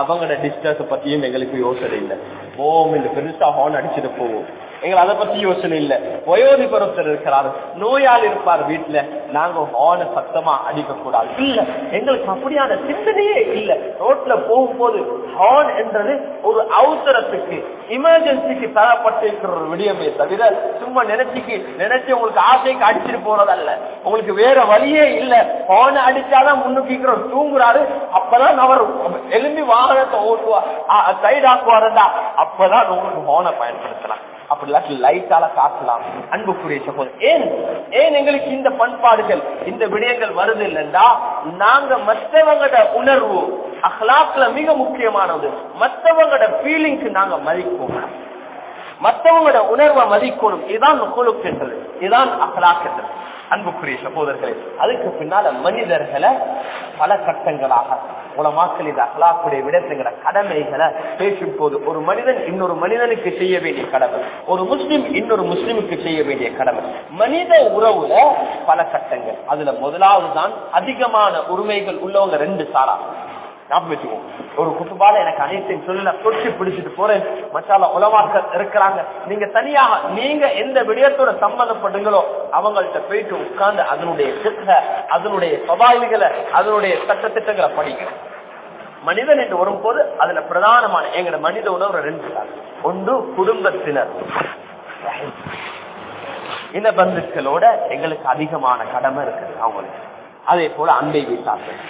அவங்களோட டிஸ்டர்ஸ் பத்தியும் எங்களுக்கு யோசனை இல்லை. ஓம் இந்த பெருசா ஹார்ன் அடிச்சுட்டு போவோம். எங்களுக்கு அதை பத்தி யோசனை இல்ல. வயோதிபரத்தில் இருக்கிறார். நோயால் இருப்பார் வீட்டுல. நாங்க ஹார்ன சத்தமா அடிக்க கூடாது இல்ல எங்களுக்கு அப்படியான சிந்தனையே இல்ல. ரோட்ல போகும்போது ஹார்ன் என்றது ஒரு அவசரத்துக்கு இமர்ஜென்சிக்கு தரப்பட்டிருக்கிற ஒரு விடயமே தவிர சும்மா நினைச்சுக்கு நினைச்சு உங்களுக்கு ஆசைக்கு அடிச்சிட்டு போறதல்ல. உங்களுக்கு வேற வழியே இல்ல. ஹார்ன் அடிச்சாதான் முன்னுக்கு தூங்குறாரு. அப்பதான் அவர் எலும்பி வாகனத்தை ஓட்டுவா சைட் அப்பதான் உங்களுக்கு ஹார்னை பயன்படுத்தலாம். அப்படி இல்லாட்டி லைட்டால காக்கலாம். அன்புக்குரிய சகோதரர் ஏன்? ஏன் எங்களுக்கு இந்த பண்பாடுகள் இந்த விடயங்கள் வருது இல்லைண்டா நாங்க மற்றவங்களோட உணர்வு அஹ்லாக்ல மிக முக்கியமானது மற்றவங்களோட ஃபீலிங்க்கு நாங்க மதிப்போம். மற்றவங்களோட உணர்வை மதிக்கணும். இதான் கொழுக்கின்றது இதான் அகலாக்கின்றது அன்புக்குரிய சகோதரர்களே அதுக்கு பின்னால மனிதர்களை பல கட்டங்களாக உலமாக்கள் இந்த அகலாக்குடைய விடத்துங்கிற கடமைகளை பேசும் போது ஒரு மனிதன் இன்னொரு மனிதனுக்கு செய்ய வேண்டிய கடமை ஒரு முஸ்லிம் இன்னொரு முஸ்லிமுக்கு செய்ய வேண்டிய கடமை. மனித உறவுல பல கட்டங்கள் அதுல முதலாவது தான் அதிகமான உரிமைகள் உள்ளவங்க ரெண்டு சாரா. ஞாபகம் ஒரு குட்டுபால எனக்கு அனைத்தையும் சொல்லல தொட்டி பிடிச்சிட்டு போறேன். மச்சால உலமாக்கள் இருக்கிறாங்க. நீங்க தனியாக நீங்க எந்த விடயத்தோட சம்பந்தப்படுங்களோ அவங்கள்ட்ட போயிட்டு உட்கார்ந்து அதனுடைய சித்த அதனுடைய சவால்களை அதனுடைய சட்டத்திட்டங்களை படிக்கணும். மனிதன் என்று வரும்போது அதுல பிரதானமான எங்கட மனித உணவு ரெண்டு ஒன்று குடும்பத்தினர். இந்த பந்துக்களோட எங்களுக்கு அதிகமான கடமை இருக்குது அவங்களுக்கு. அதே போல அன்பை வீட்டார்கள்.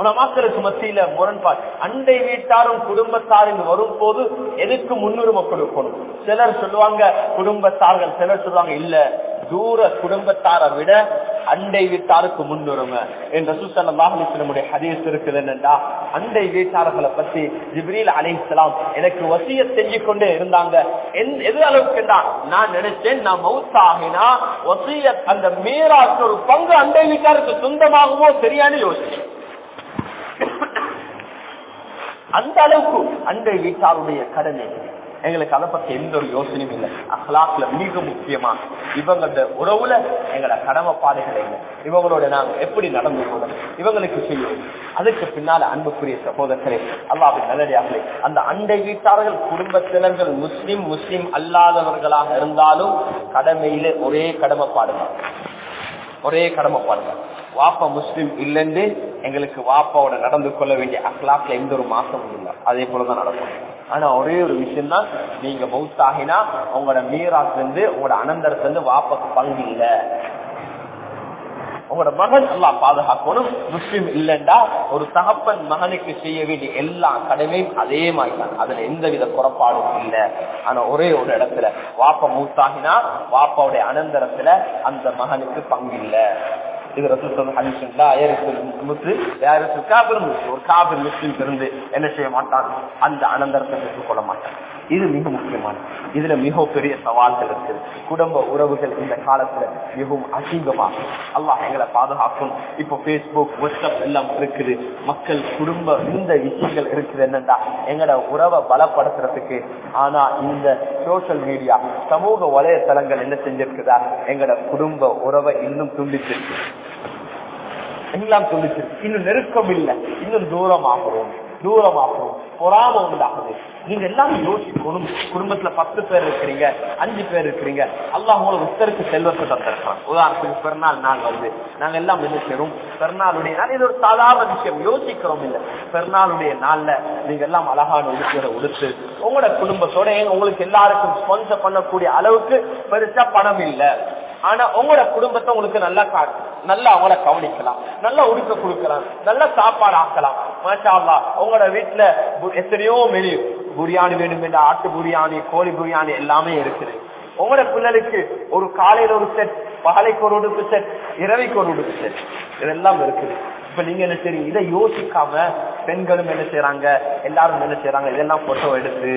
உலமாக்களுக்கு மத்தியில முரண்பாடு. அண்டை வீட்டாரும் குடும்பத்தாரும் வரும் போது எதுக்கு முன்னுரிமை கொடுக்கணும்? சிலர் சொல்லுவாங்க குடும்பத்தார்கள் சிலர் சொல்லுவாங்க இல்ல தூர குடும்பத்தாரை விட அண்டை வீட்டாருக்கு முன்னுரிமை. என்ற சுசல்லாஹிஸ்லமுடைய ஹதீஸ் இருக்குது என்னண்டா அண்டை வீட்டார்களை பத்தி ஜிப்ரீல் அலிஸ்லாம் எனக்கு வசிய செஞ்சு கொண்டே இருந்தாங்க எது அளவுக்கு நான் நினைச்சேன் நான் மவுத்தாகினா வசிய அந்த மீராக்கு ஒரு பங்கு அண்டை வீட்டாருக்கு சொந்தமாகவோ சரியான யோசிச்சேன். அந்த அளவுக்கு அண்டை வீட்டாருடைய கடமை. எங்களுக்கு அதை பத்தி எந்த ஒரு யோசனையும் இல்லை. அஹ்லாக்ல மிக முக்கியமா இவங்களோட உறவுல எங்களோட கடமைப்பாடுகள் இல்லை இவங்களோட நாங்க எப்படி நடந்து போறோம்? இவங்களுக்கு செய்யும் அதுக்கு பின்னால அன்புக்குரிய சகோதரர்களே அல்லாவின் நல்லடியார்களே அந்த அண்டை வீட்டார்கள் குடும்பத்தினர்கள் முஸ்லிம் முஸ்லிம் அல்லாதவர்களாக இருந்தாலும் கடமையில ஒரே கடமைப்பாடுகள் ஒரே கடமைப்பாடுகள் வாப்பா முஸ்லீம் இல்லைன்னு எங்களுக்கு வாப்பாவோட நடந்து கொள்ள வேண்டிய அக்லாக்ல எந்த ஒரு மாசமும் இல்லை. அதே போலதான் நடக்கும். ஆனா ஒரே ஒரு விஷயம் தான் நீங்க மவுத்தாகினா உங்களோட மீராத்துல இருந்து உங்களோட அனந்தரத்துல இருந்து வாப்பாக்கு பங்கு இல்லை. உங்களோட மகன் எல்லாம் பாதுகாக்கணும். முஸ்லீம் இல்லைண்டா ஒரு தகப்பன் மகனுக்கு செய்ய வேண்டிய எல்லா கடமையும் அதே மாதிரி தான் அதுல எந்த வித குறைபாடும் இல்லை. ஆனா ஒரே ஒரு இடத்துல வாப்ப மூத்தாகினா வாப்பாவுடைய அனந்தரத்துல அந்த மகனுக்கு பங்கு இல்லை. இது ரசூல் ஹதீஸ்ல ஆயிரத்தில் முஸ்லிம் யாருக்கு காபிர் முஸ்லிம் ஒரு காபிர் முஸ்லிம் இருந்து என்ன செய்ய மாட்டார் அந்த அனந்தரத்தை பெற்றுக்கொள்ள மாட்டான். இது மிக முக்கியமான இதுல மிக பெரிய சவால்கள் இருக்குது குடும்ப உறவுகள் இந்த காலத்துல மிகவும் அசிங்கமாக அல்லாஹ் எங்களை பாதுகாக்கும் இப்போ பேஸ்புக் வாட்ஸ்அப் எல்லாம் இருக்குது. மக்கள் குடும்ப இந்த விஷயங்கள் இருக்குது என்னன்னா எங்களோட உறவை பலப்படுத்துறதுக்கு. ஆனா இந்த சோசியல் மீடியா சமூக வலைத்தளங்கள் என்ன செஞ்சிருக்குதா? எங்களோட குடும்ப உறவை இன்னும் துண்டிச்சிருக்கு. எல்லாம் சொல்லிச்சு. இன்னும் நெருக்கம் இல்லை. இன்னும் தூரமாகிறோம். தூரமாகிறோம். பொறாம உண்டாகுது. நீங்க எல்லாம் யோசிக்கணும். குடும்பத்துல பத்து பேர் இருக்கிறீங்க அஞ்சு பேர் இருக்கிறீங்க. அல்லாஹ் உங்களை உத்தருக்கு செல்வத்தை தந்திருக்கிறோம் உதாரணத்துக்கு பிறநாள் நாள் வருது. நாங்க எல்லாம் என்ன செய்யறோம்? பிறநாளுடைய நாள். இது ஒரு சாதாரண விஷயம். யோசிக்கிறோம் இல்ல. பிறநாளுடைய நாள்ல நீங்க எல்லாம் அழகான உடுக்கிற உடுத்து உங்களோட குடும்பத்தோட உங்களுக்கு எல்லாருக்கும் ஸ்பான்சர் பண்ணக்கூடிய அளவுக்கு பெருசா பணம் இல்லை. ஆனா உங்களோட குடும்பத்தை உங்களுக்கு நல்லா காட்டும் நல்லா அவங்கள கவனிக்கலாம். நல்லா உடுக்க கொடுக்கலாம். நல்லா சாப்பாடு ஆக்கலாம். மாஷாலா உங்களோட வீட்டுல எத்தனையோ மெனு. பிரியாணி வேணும் என்ற ஆட்டு பிரியாணி கோழி பிரியாணி எல்லாமே இருக்குது. உங்களோட பிள்ளைகளுக்கு ஒரு காலையில ஒரு செட் பகலைக்கு ஒரு உடுப்பு செட் இரவைக்கு ஒரு உடுப்பு செட் இதெல்லாம் இருக்குது. இப்ப நீங்க என்ன செய்றீங்க? இதை யோசிக்காம பெண்களும் என்ன செய்யறாங்க எல்லாரும் என்ன செய்யறாங்க இதெல்லாம் போட்டோ எடுத்து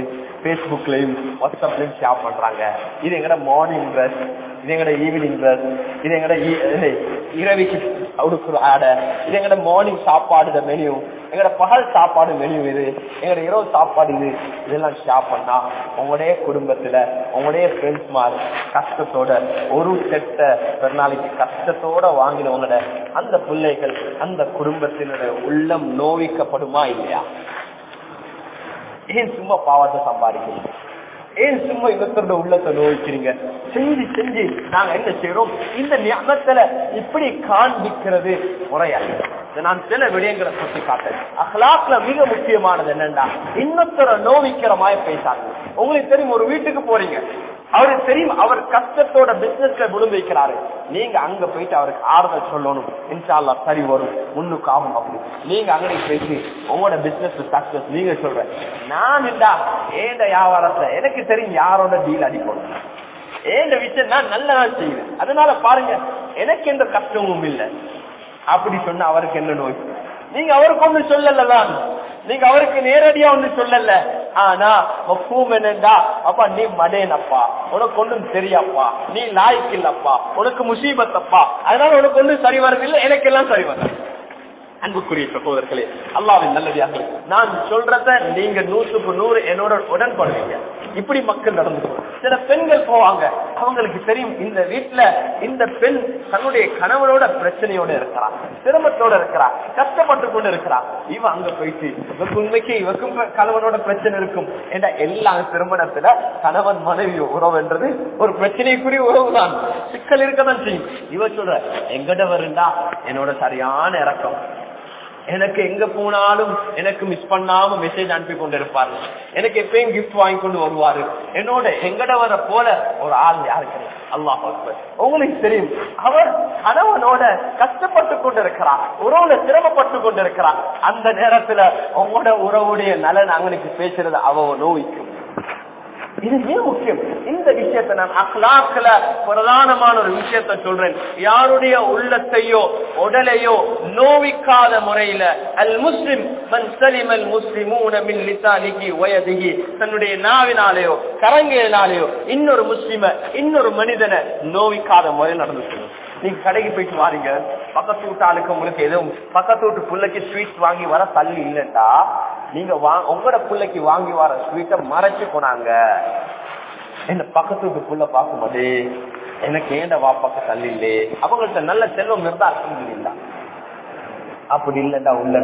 பேஸ்புக்லயும் வாட்ஸ்அப்லயும் ஷேர் பண்றாங்க. இது எங்கட மார்னிங் ட்ரெஸ் இது எங்கட ஈவினிங் ட்ரெஸ் இது எங்கட e-, இரவிக்கு உடுக்குற ஆடை இது எங்கட மார்னிங் சாப்பாடு மெனு எங்கட பகல் சாப்பாடு மெனு இது எங்கட இரவு சாப்பாடு இது இதெல்லாம் ஷேர் பண்ணா உங்களுடைய குடும்பத்துல உங்களுடைய ஃப்ரெண்ட்ஸ் மாதிரி கஷ்டத்தோட ஒரு செட்ட பிறநாளைக்கு கஷ்டத்தோட வாங்கினவங்களோட அந்த பிள்ளைகள் அந்த குடும்பத்தினுடைய உள்ளம் நோவிக்கப்படுமா இல்லையா? ஏன் சும்மா பாவத்தை சம்பாதிக்கிறீங்க ஏன் சும்மா இவத்தோட உள்ளத்தை நோய்க்கிறீங்க? செஞ்சு செஞ்சு நாங்க என்ன செய்யறோம் இந்த ஞாபகத்துல இப்படி காண்பிக்கிறது முறையல்ல. நான் சில விடயங்களை சுட்டி காட்டேன் அஹ்லாக்ல மிக முக்கியமானது என்னன்னா இன்னொருத்தர நோவிக்கிற மாதிரி பேசாங்க உங்களுக்கு தெரியும் ஒரு வீட்டுக்கு போறீங்க. அவருக்கு தெரியும் அவர் கஷ்டத்தோட பிசினஸ்ல விழுந்து வைக்கிறாரு. நீங்க அங்க போயிட்டு அவருக்கு ஆறுதல் சொல்லணும். இன்ஷால்லா சரி வரும். முன்னுக்கு ஆகும் அப்படி. நீங்க அங்கே போயிட்டு உங்களோட பிசினஸ் சக்சஸ் நீங்க சொல்ற நான் இல்லா ஏண்ட வியாபாரத்துல? எனக்கு தெரியும் யாரோட டீல் அடிக்கணும் ஏண்ட விஷயம் நான் நல்லதா செய்வேன். அதனால பாருங்க எனக்கு எந்த கஷ்டமும் இல்லை. அப்படி சொன்ன அவருக்கு என்ன நோய்? நீங்க அவருக்கு ஒண்ணு சொல்லலதான். நீங்க அவருக்கு நேரடியா ஒண்ணு சொல்லல. ஆனா மஃபூம் என்னண்டா? அப்பா நீ மடேனப்பா உனக்கு ஒண்ணும் தெரியாப்பா. நீ லாய்க்கு இல்லப்பா உனக்கு முசீபத்தப்பா. அதனால உனக்கு ஒண்ணும் சரி வரதில்லை. எனக்கு எல்லாம் சரி வருது அன்புக்குரிய சகோதரர்களே அல்லாவின் நல்லதியாக நான் சொல்றத நீங்க நூற்றுக்கு நூறு என்னோட உடன்படுவீங்க. இப்படி மக்கள் நடந்து சில பெண்கள் போவாங்க. அவங்களுக்கு தெரியும் இந்த வீட்டுல இந்த பெண் தன்னுடைய கணவனோட பிரச்சனையோட இருக்கிறா சிரமத்தோட இருக்கிறா கஷ்டப்பட்டு கொண்டு இருக்கிறா. இவ அங்க போயிட்டு இவக்கு உண்மைக்கு இவக்கும் கணவனோட பிரச்சனை இருக்கும். என்ற எல்லா திருமணத்துல கணவன் மனைவி உறவுன்றது ஒரு பிரச்சனைக்குரிய உறவு தான் சிக்கல் இருக்கதான் செய்யும். இவ சொல்ற எங்கட வருண்டா? என்னோட சரியான இறக்கம். எனக்கு எங்க போனாலும் எனக்கு மிஸ் பண்ணாம மெசேஜ் அனுப்பி கொண்டு இருப்பாரு எனக்கு எப்பயும் கிஃப்ட் வாங்கி கொண்டு வருவாரு. என்னோட எங்கட வர போல ஒரு ஆள் யாருக்கு அல்லாஹ் உங்களுக்கு தெரியும் அவர் கணவனோட கஷ்டப்பட்டு கொண்டிருக்கிறார் உறவுல சிரமப்பட்டு கொண்டிருக்கிறார். அந்த நேரத்துல உங்களோட உறவுடைய நலன் அவனுக்கு பேசுறது அவ நோய்க்கும் இது மிக முக்கியம்? இந்த விஷயத்தை நான் அஹ்லாக்ல பிரதானமான ஒரு விஷயத்த சொல்றேன். யாருடைய உள்ளத்தையோ உடலையோ நோவிக்காத முறையில அல் முஸ்லிம் மன் சலிம் அல் முஸ்லிமூன மின் லிசானிகி வயதிகி தன்னுடைய நாவினாலேயோ கரங்கினாலேயோ இன்னொரு முஸ்லிம இன்னொரு மனிதனை நோவிக்காத முறையில் நடந்துச்சு நீங்க கடைக்கு போயிட்டு வாரீங்க. பக்கத்து வீட்டு ஆளுக்கு உங்களுக்கு எதுவும் பக்கத்து வீட்டு பிள்ளைக்கு ஸ்வீட்ஸ் வாங்கி வர தள்ளி இல்லைண்டா. நீங்க வா- உங்களோட பிள்ளைக்கு வாங்கி வர ஸ்வீட்டை மறைச்சு போனாங்க என்ன பக்கத்து புள்ள பார்க்கும்போது எனக்கு ஏண்ட வாப்பாக்கு தள்ளி இல்லை அவங்கள்ட்ட நல்ல செல்வம் இருந்தா அல்ஹம்துலில்லாஹ் அப்படி இல்லடா உள்ள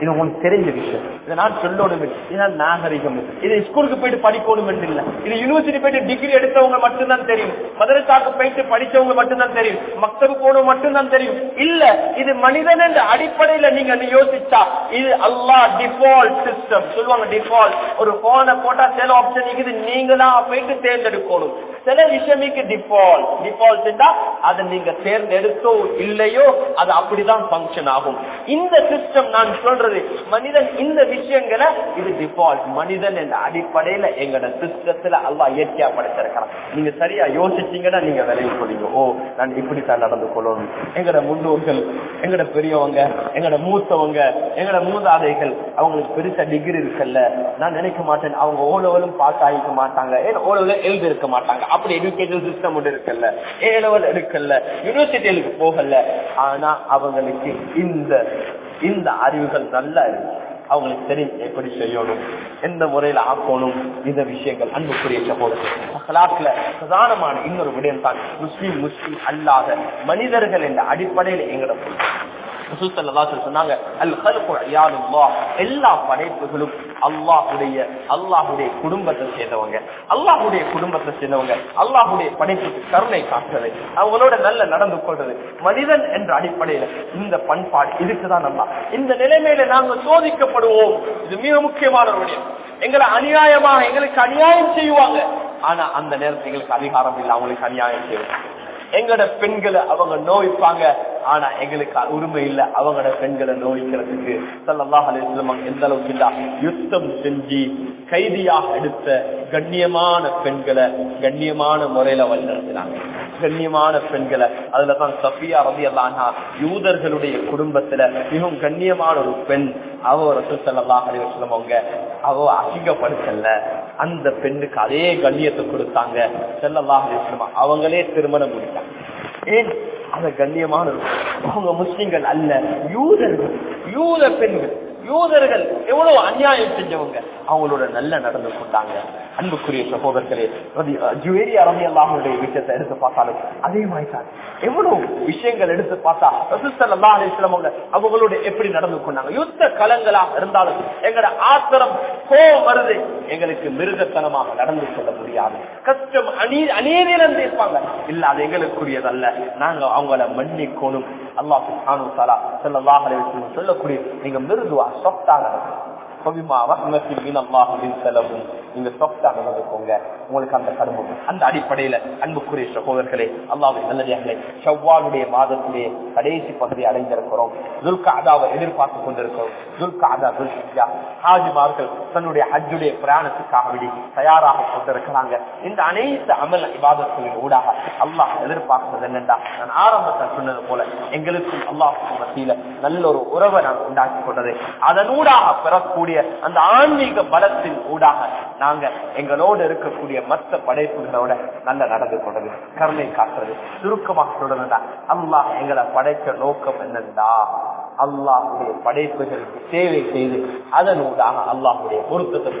இது உங்களுக்கு தெரிஞ்ச விஷயம். இதை நான் சொல்லணும் இதுதான் நாகரிகம். இது ஸ்கூலுக்கு போயிட்டு படிக்கணும் என்று இல்ல. இது யூனிவர்சிட்டி போயிட்டு டிகிரி எடுத்தவங்க மட்டும்தான் தெரியும். மதரசாக்கு போயிட்டு படிச்சவங்க மட்டும்தான் தெரியும். மக்களுக்கு போனவங்க மட்டும்தான் தெரியும். இல்ல இது மனிதன் என்ற அடிப்படையில நீங்க யோசிச்சா இது அல்லா டிஃபால்ட் சிஸ்டம் சொல்லுவாங்க டிஃபால்ட் ஒரு போனை போட்டா சில ஆப்ஷன் இருக்குது நீங்களா போயிட்டு தேர்ந்தெடுக்கணும். சில விஷயமிக்கு டிஃபால்ட் டிஃபால்ட் அதை நீங்க தேர்ந்தெடுத்தோ இல்லையோ அது அப்படிதான் பங்கன் ஆகும். இந்த சிஸ்டம் நான் சொல்றது மனிதன் இந்த விஷயம் விஷயங்களை இது டிஃபால்ட் மனிதன் என்ற அடிப்படையில எங்களோட சிஸ்டத்துல அல்லா இயற்கையா படைச்சிருக்கிறான் நீங்க சரியா யோசிச்சீங்கன்னா நீங்க விளைவு கொள்ளுங்க ஓ நான் இப்படித்தான் நடந்து கொள்ளணும். எங்களோட முன்னோர்கள் எங்களோட பெரியவங்க எங்களோட மூத்தவங்க எங்களோட மூதாதைகள் அவங்களுக்கு பெருசா டிகிரி இருக்குல்ல. நான் நினைக்க மாட்டேன். அவங்க ஓலவலும் பாஸ் ஆகிக்க மாட்டாங்க. ஏன் ஓலவல எழுதி இருக்க மாட்டாங்க? அப்படி எஜுகேஷன் சிஸ்டம் ஒன்று இருக்குல்ல. ஏலவல் இருக்குல்ல யூனிவர்சிட்டிகளுக்கு போகல ஆனா அவங்களுக்கு இந்த இந்த அறிவுகள் நல்லா இருக்கு. அவங்களுக்கு தெரியும் எப்படி செய்யணும் எந்த முறையில ஆக்கணும் இந்த விஷயங்கள் அன்புக்குரிய சகோதரர் பிரதானமான இன்னொரு விடயம் தான் முஸ்லீம் முஸ்லீம் அல்லாத மனிதர்கள் என்ற அடிப்படையில் எங்களை சொன்னாங்க எல்லா படைப்புகளும் அல்லாஹுடைய அல்லாஹுடைய குடும்பத்தை சேர்ந்தவங்க. அல்லாஹுடைய குடும்பத்தை சேர்ந்தவங்க. அல்லாஹுடைய படைப்புக்கு கருணை காட்டுறது அவங்களோட நல்ல நடந்து கொள்றது மனிதன் என்ற அடிப்படையில இந்த பண்பாடு இதுக்குதான் நல்லா இந்த நிலைமையில நாங்க சோதிக்கப்படுவோம். இது மிக முக்கியமான ஒரு விடயம் எங்களை அநியாயமாக எங்களுக்கு அநியாயம் செய்வாங்க. ஆனா அந்த நேரத்தில் எங்களுக்கு அதிகாரம் இல்லை அவங்களுக்கு அநியாயம் செய்வாங்க எங்கட பெண்களை அவங்க நோய்ப்பாங்க. ஆனா எங்களுக்கு உரிமை இல்ல. அவங்களோட பெண்களை நோய்க்கிறதுக்கு. சல்லாஹ் அலிஸ்லாம் எந்த அளவுக்கு இல்ல. யுத்தம் செஞ்சு கைதியாக எடுத்த கண்ணியமான பெண்களை கண்ணியமான முறையில வழிநடத்தினாங்க. கண்ணியமான பெண்களை. அதுலதான் சஃபியா ரவி அல்லாஹா யூதர்களுடைய குடும்பத்துல மிகவும் கண்ணியமான ஒரு பெண் அவ ரசூல் சல்லாஹ் அலிவசலம் அவங்க அவ அசிங்கப்படுத்தல. அந்த பெண்ணுக்கு அதே கண்ணியத்தை கொடுத்தாங்க. செல்லலாம் அலிவசலம் அவங்களே திருமணம் முடித்தாங்க ஏன்? அந்த கண்ணியமான அவங்க முஸ்லிம்கள் அல்ல யூதர்கள் யூத பெண்கள். யூதர்கள் எவ்வளவு அநியாயம் செஞ்சவங்க? அவங்களோட நல்ல நடந்து கொண்டாங்க. அன்புக்குரிய சகோதரர்களே ஜுவேரி அரபி அல்லாஹனுடைய விஷயத்தை எடுத்து பார்த்தாலும் அதே மாதிரி தான் எவ்வளவு விஷயங்கள் எடுத்து பார்த்தா ரசூல் அல்லா அலிஸ்லாம் அவங்க அவங்களோட எப்படி நடந்து கொண்டாங்க? யுத்த கலங்களா இருந்தாலும் எங்களோட ஆத்திரம் கோபம் வருது எங்களுக்கு மிருகத்தனமாக நடந்து கொள்ள முடியாது. கஷ்டம் அநீ அநீதியிலிருந்து இருப்பாங்க. இல்ல அது எங்களுக்குரியதல்ல. நாங்க அவங்கள மன்னிக்கணும். அல்லாஹ் சொல்லக்கூடிய நீங்க மிருதுவா சாஃப்ட்டாக நீங்க சாஃப்டா நடந்துக்கோங்க. உங்களுக்கு அந்த கரும்பு அந்த அடிப்படையில அன்புக்குரிய சகோதரர்களே அல்லாவின் செவ்வாளுடைய மாதத்திலே கடைசி பகுதி அடைந்திருக்கிறோம். துல்காதாவை எதிர்பார்த்து கொண்டிருக்கிறோம். துல்காதா துல்கியா ஹாஜிமார்கள் தன்னுடைய ஹஜ்ஜுடைய பிரயாணத்துக்காக தயாராக கொண்டிருக்கிறாங்க. இந்த அனைத்து அமல் விவாதத்தின் ஊடாக அல்லாஹ் எதிர்பார்க்கிறது என்னென்றா நான் ஆரம்பத்தில் சொன்னது போல எங்களுக்கும் அல்லாஹ் மத்தியில நல்ல ஒரு உறவை நான் உண்டாக்கி கொண்டது. அதனூடாக பெறக்கூடிய அந்த ஆன்மீக பலத்தின் ஊடாக நாங்க எங்களோடு இருக்கக்கூடிய மற்ற படைப்புகளோட நல்ல நடந்து கொண்டது கருணை காட்டுறது சுருக்கமாக சொல்றதுடா அல்லாஹ் எங்களை படைக்க நோக்கம் என்னன்னா அல்லாஹுடைய படைப்புகளுக்கு சேவை செய்து அதனூடாக அல்லாஹுடைய பொருத்தத்தை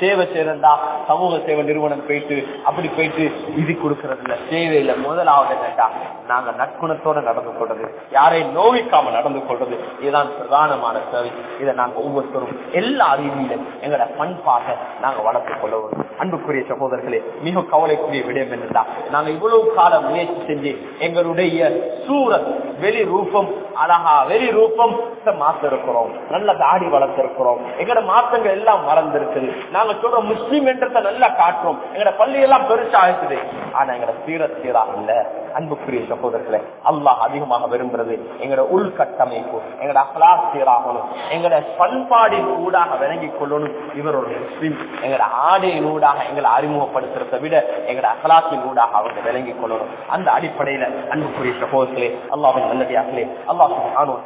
சேவை செய்யறதா சமூக சேவை நிறுவனம் போயிட்டு அப்படி போயிட்டு இது கொடுக்கறது இல்ல சேவையில முதலாவது என்னட்டா நாங்க நற்குணத்தோட நடந்து கொள்றது. யாரையும் நோவிக்காம நடந்து கொள்றது. இதுதான் பிரதானமான சேவை. இதை நாங்க ஒவ்வொருத்தரும் எல்லா அறிவியலும் எங்களோட பண்பாக நாங்க வளர்த்துக் கொள்ளவும் அன்புக்குரிய சகோதரர்களே மிக கவலைக்குரிய விடயம் என்னதான் நாங்க இவ்வளவு காலம் முயற்சி செஞ்சு எங்களுடைய சூரத் வெளி ரூபம் அழகா வெளி ரூபம் மாத்திருக்கிறோம். நல்ல தாடி வளர்த்திருக்கிறோம். எங்களோட மாற்றங்கள் எல்லாம் மறந்து மறந்திருக்குது நாங்க சொல்றோம் முஸ்லீம் என்றத நல்லா காட்டுறோம். எங்க பள்ளி எல்லாம் பெருசா இருக்குது ஆனா எங்க சீர சீரா இல்ல. அன்புக்குரிய சகோதரர்களை அல்லாஹ் அதிகமாக விரும்புறது எங்களோட உள்கட்டமைப்பு எங்களோட அகலாஸ் சீராகணும் எங்களோட பண்பாடின் ஊடாக விளங்கிக் கொள்ளணும் இவர் ஒரு முஸ்லீம். எங்களோட ஆடையின் ஊடாக எங்களை அறிமுகப்படுத்துறதை விட எங்களோட அகலாத்தின் ஊடாக அவங்க விளங்கிக் கொள்ளணும். அந்த அடிப்படையில அன்புக்குரிய சகோதரர்களே அல்லாஹின் நல்லடியார்களே அல்லாஹ் சுப்ஹானஹு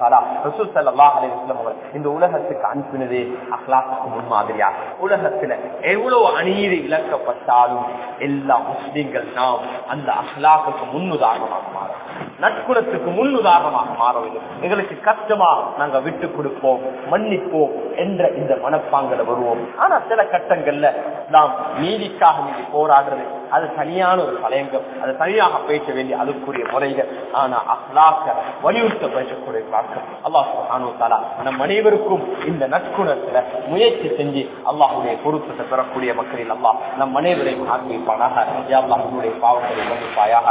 ரசூல் ஸல்லல்லாஹு அலைஹி அவர்கள் இந்த உலகத்துக்கு அனுப்பினது அக்லாக்கு முன்மாதிரியா? உலகத்துல எவ்வளவு அநீதி இழக்கப்பட்டாலும் எல்லா முஸ்லீம்கள் நாம் அந்த مذاق بنا ہمارا۔ நட்புறத்துக்கு முன் உதாரணமாக மாற வேண்டும். எங்களுக்கு கஷ்டமா நாங்க விட்டு கொடுப்போம் மன்னிப்போம் என்ற இந்த மனப்பாங்கல வருவோம். ஆனா சில கட்டங்கள்ல நாம் நீதிக்காக நீதி போராடுறது அது தனியான ஒரு தலையங்கம். அது தனியாக பேச வேண்டிய அதுக்குரிய முறைகள். ஆனா அஹ்லாக்க வலியுறுத்த பேசக்கூடிய பார்க்க அல்லாஹு தாலா நம் அனைவருக்கும் இந்த நற்குணத்துல முயற்சி செஞ்சு அல்லாஹுடைய பொருத்தத்தை பெறக்கூடிய மக்களில் அல்லாஹ் நம் அனைவரையும் ஆக்கிப்பானாக யா பாவங்களை மன்னிப்பாயாக.